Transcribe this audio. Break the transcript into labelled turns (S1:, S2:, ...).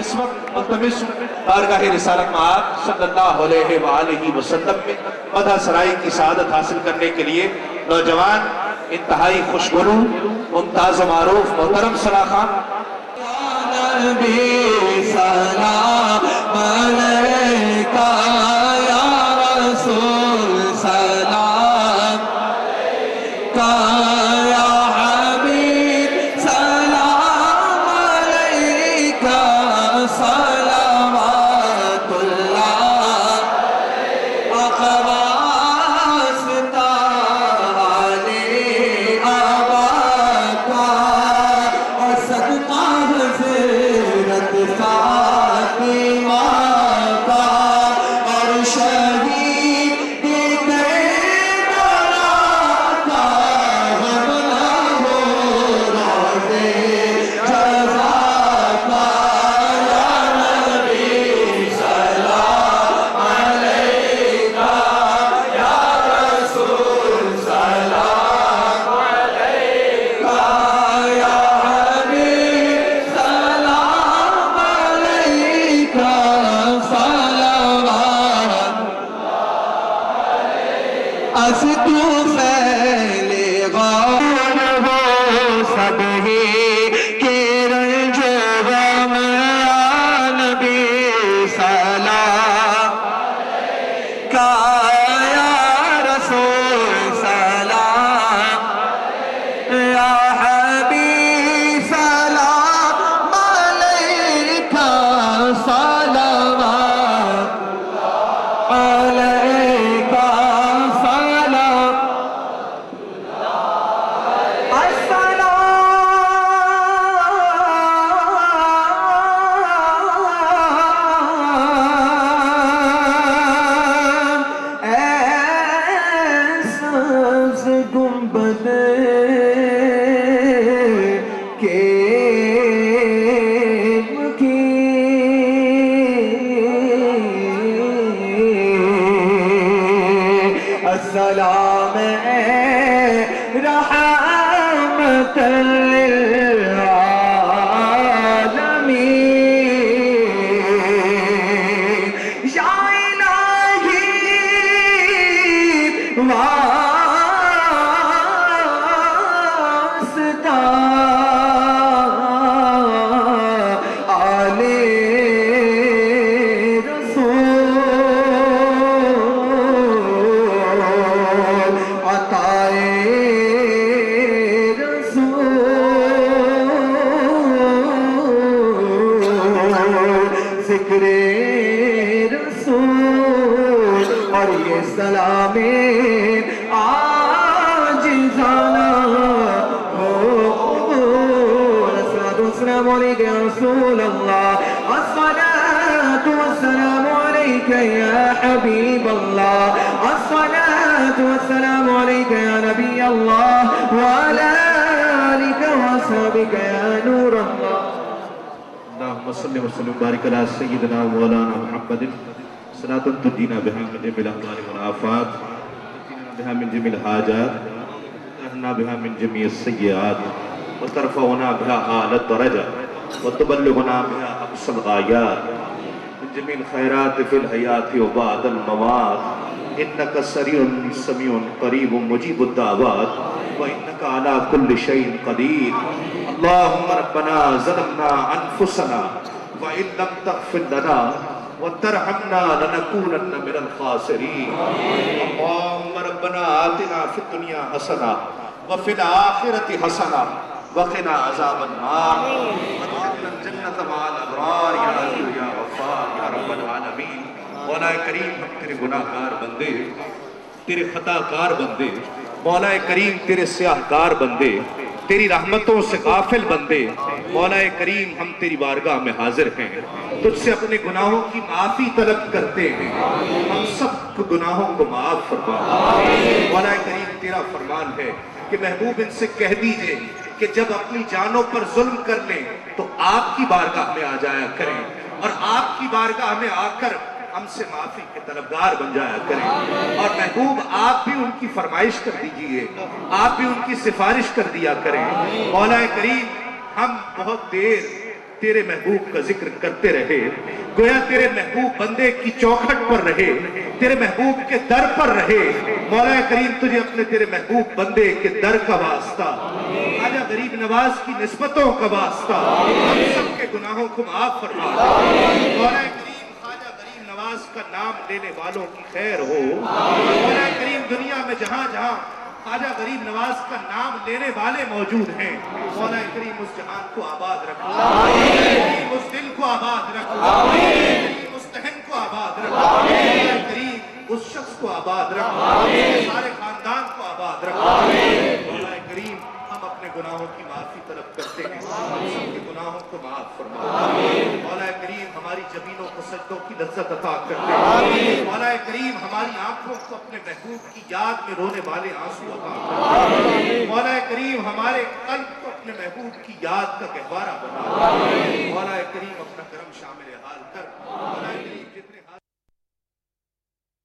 S1: اس وقت ملتمس، بارگاہ رسالت معاب صلی اللہ علیہ وآلہ وسلم میں مدہ سرائی کی سعادت حاصل کرنے کے لیے نوجوان انتہائی خوشگلو ممتاز و معروف محترم صلاح خان۔
S2: تو رحمت رسول اور یہ سلام آج زانا ہو قبول الصلاة والسلام عليك يا رسول الله الصلاة والسلام عليك يا حبيب الله الصلاة والسلام عليك يا نبي الله
S1: اللهم صل وسلم وبارك على سيدنا مولانا محمد. صلاة تدينا بها من جميع الأهوال والآفات وتنجينا بها من جميع الحاجات وترحمنا بها من جميع السيئات، وترفعنا بها أعلى الدرجة، وتبلغنا بها أقصى الغايات. من جميع الخيرات في الحياة وبعد الممات، إنك سريع سميع قريب مجيب الدعوات، وإنك على كل شيء قدير. اللهم ربنا ظلمنا أنفسنا وإن لم تغفر لنا وترحمنا لنكونن من الخاسرين. اللهم ربنا آتنا في الدنيا حسنة وفي الآخرة حسنة وقنا عذاب النار. وادخلنا الجنة مع الأبرار. يا عزيز يا غفار. يا رب العالمين. مولا کریم ہم تیرے گناہ گار بندے، تیرے خطا کار بندے مولا کریم تیرے سیاہ کار بندے تیری رحمتوں سے غافل بندے، مولا کریم ہم تیری بارگاہ میں حاضر ہیں۔ تجھ سے اپنے گناہوں کی معافی طلب کرتے ہیں۔ ہم سب گناہوں کو معاف فرما۔ مولا کریم تیرا فرمان ہے کہ محبوب ان سے کہہ دیجیے کہ جب اپنی جانوں پر ظلم کر لیں تو آپ کی بارگاہ میں آ جایا کریں۔ اور آپ کی بارگاہ میں آ کر ہم سے معافی کے طلبگار بن جایا کریں۔ اور محبوب، آپ بھی ان کی فرمائش کر دیجیے۔ آپ بھی ان کی سفارش کر دیا کریں۔ مولا کریم، ہم بہت دیر تیرے محبوب کا ذکر کرتے رہے۔ گویا تیرے محبوب بندے کی چوکھٹ پر رہے۔ تیرے محبوب کے در پر رہے۔ مولا کریم، تجھے اپنے تیرے محبوب بندے کے در کا واسطہ خواجہ غریب نواز کی نسبتوں کا واسطہ، ہم سب کے گناہوں کو معاف فرما۔ مولا کریم اس کا نام لینے والوں کی خیر ہو۔ مولا کریم دنیا میں جہاں جہاں خواجہ غریب نواز کا نام لینے والے موجود ہیں مولا کریم اس جہان کو آباد رکھ کریم اس دل کو آباد رکھ کریم اس تہن کو آباد رکھو۔ مولا کریم اس شخص کو آباد رکھو۔ سارے خاندان کو آباد رکھ مولا کریم ہم اپنے گناہوں کی معافی طلب کرتے ہیں۔ سب کے گناہوں کو معاف فرما۔ مولا کریم ہماری زمینوں کو سجدوں کی لذت عطا کرتے ہیں۔ مولا کریم ہماری آنکھوں کو اپنے محبوب کی یاد میں رونے والے آنسو عطا کرتے مولا کریم ہمارے قلب کو اپنے محبوب کی یاد کا گہوارہ بنا۔ مولا کریم اپنا کرم شامل حال کر۔